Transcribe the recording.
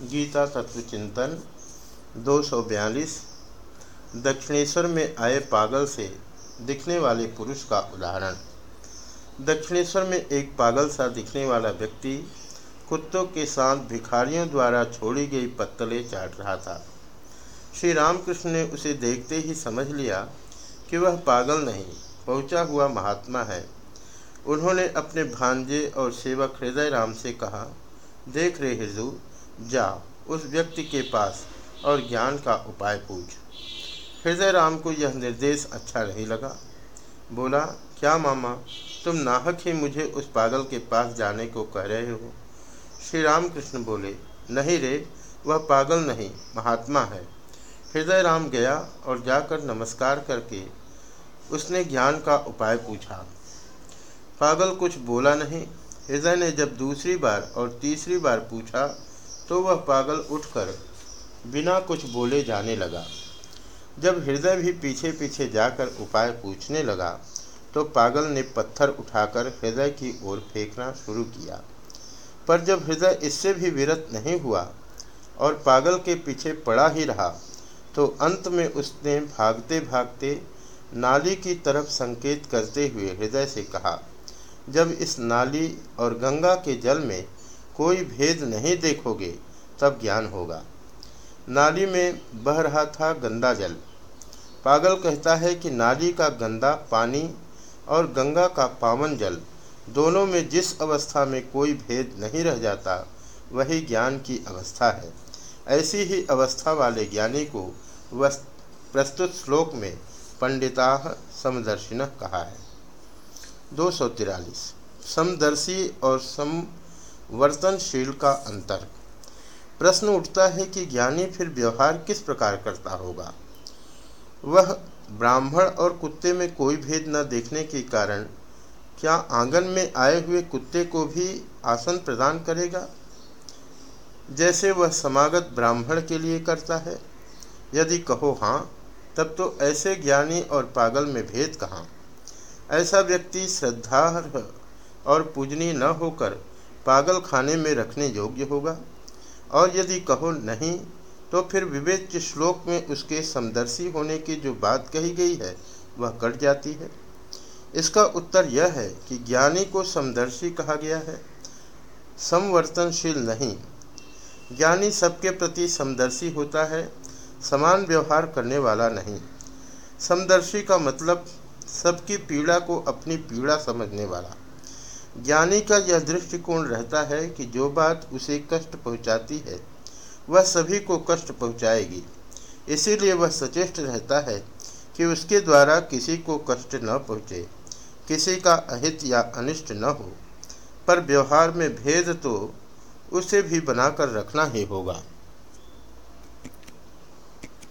गीता तत्व चिंतन दो सौ बयालीस, दक्षिणेश्वर में आए पागल से दिखने वाले पुरुष का उदाहरण। दक्षिणेश्वर में एक पागल सा दिखने वाला व्यक्ति कुत्तों के साथ भिखारियों द्वारा छोड़ी गई पत्तलें चाट रहा था। श्री रामकृष्ण ने उसे देखते ही समझ लिया कि वह पागल नहीं, पहुँचा हुआ महात्मा है। उन्होंने अपने भांजे और सेवक हृदय राम से कहा, देख रहे हिजू जा उस व्यक्ति के पास और ज्ञान का उपाय पूछ। हृदय राम को यह निर्देश अच्छा नहीं लगा। बोला, क्या मामा, तुम नाहक ही मुझे उस पागल के पास जाने को कह रहे हो? श्री राम कृष्ण बोले, नहीं रे, वह पागल नहीं, महात्मा है। हृदय राम गया और जाकर नमस्कार करके उसने ज्ञान का उपाय पूछा। पागल कुछ बोला नहीं। हृदय ने जब दूसरी बार और तीसरी बार पूछा तो वह पागल उठकर बिना कुछ बोले जाने लगा। जब हृदय भी पीछे पीछे जाकर उपाय पूछने लगा तो पागल ने पत्थर उठाकर हृदय की ओर फेंकना शुरू किया। पर जब हृदय इससे भी विरत नहीं हुआ और पागल के पीछे पड़ा ही रहा तो अंत में उसने भागते भागते नाली की तरफ़ संकेत करते हुए हृदय से कहा, जब इस नाली और गंगा के जल में कोई भेद नहीं देखोगे, तब ज्ञान होगा। नाली में बह रहा था गंदा जल। पागल कहता है कि नाली का गंदा पानी और गंगा का पावन जल दोनों में जिस अवस्था में कोई भेद नहीं रह जाता, वही ज्ञान की अवस्था है। ऐसी ही अवस्था वाले ज्ञानी को प्रस्तुत श्लोक में पंडिता समदर्शिन कहा है। दो समदर्शी और सम वर्तनशील का अंतर। प्रश्न उठता है कि ज्ञानी फिर व्यवहार किस प्रकार करता होगा? वह ब्राह्मण और कुत्ते में कोई भेद न देखने के कारण क्या आँगन में आए हुए कुत्ते को भी आसन प्रदान करेगा? जैसे वह समागत ब्राह्मण के लिए करता है। यदि कहो हाँ तब तो ऐसे ज्ञानी और पागल में भेद कहाँ? ऐसा व्यक्ति श्रद्धा और पूजनीय न होकर पागल खाने में रखने योग्य होगा? और यदि कहो नहीं तो फिर विवेच श्लोक में उसके समदर्शी होने की जो बात कही गई है, वह कट जाती है। इसका उत्तर यह है कि ज्ञानी को समदर्शी कहा गया है। समवर्तनशील नहीं। ज्ञानी सबके प्रति समदर्शी होता है, समान व्यवहार करने वाला नहीं। समदर्शी का मतलब सबकी पीड़ा को अपनी पीड़ा समझने वाला। ज्ञानी का यह दृष्टिकोण रहता है कि जो बात उसे कष्ट पहुंचाती है, वह सभी को कष्ट पहुंचाएगी। इसीलिए वह सचेष्ट रहता है कि उसके द्वारा किसी को कष्ट न पहुँचे, किसी का अहित या अनिष्ट न हो। पर व्यवहार में भेद तो उसे भी बनाकर रखना ही होगा।